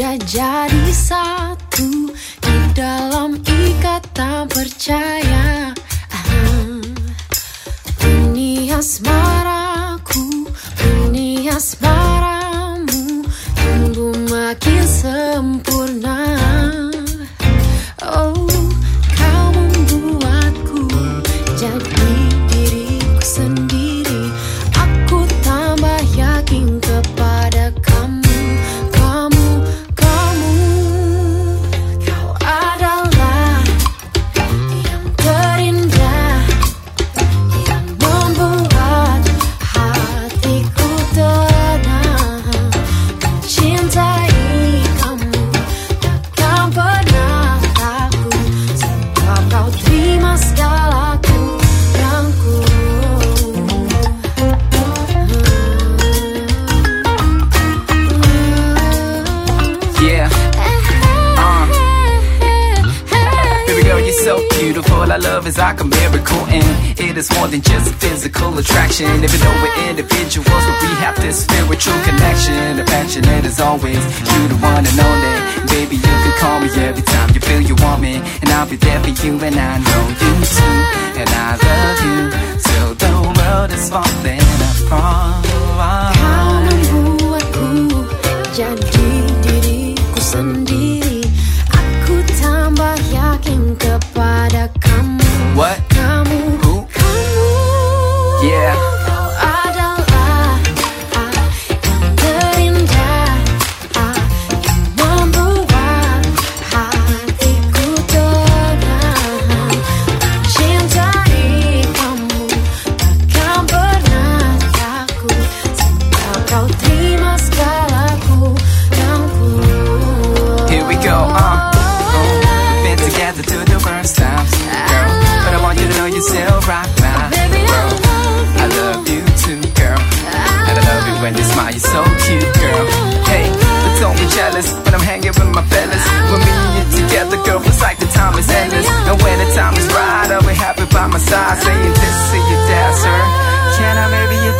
Sudah jadi satu di dalam ikatan percaya. Ah, Dunia asmaraku, dunia asmaramu. Tumbuh makin sempurna. is like a miracle and it is more than just physical attraction. Even though we're individuals, but we have this spiritual connection. A passionate that is always you the one and only. Baby, you can call me every time you feel you want me And I'll be there for you and I know you too And I love you. Till the world is falling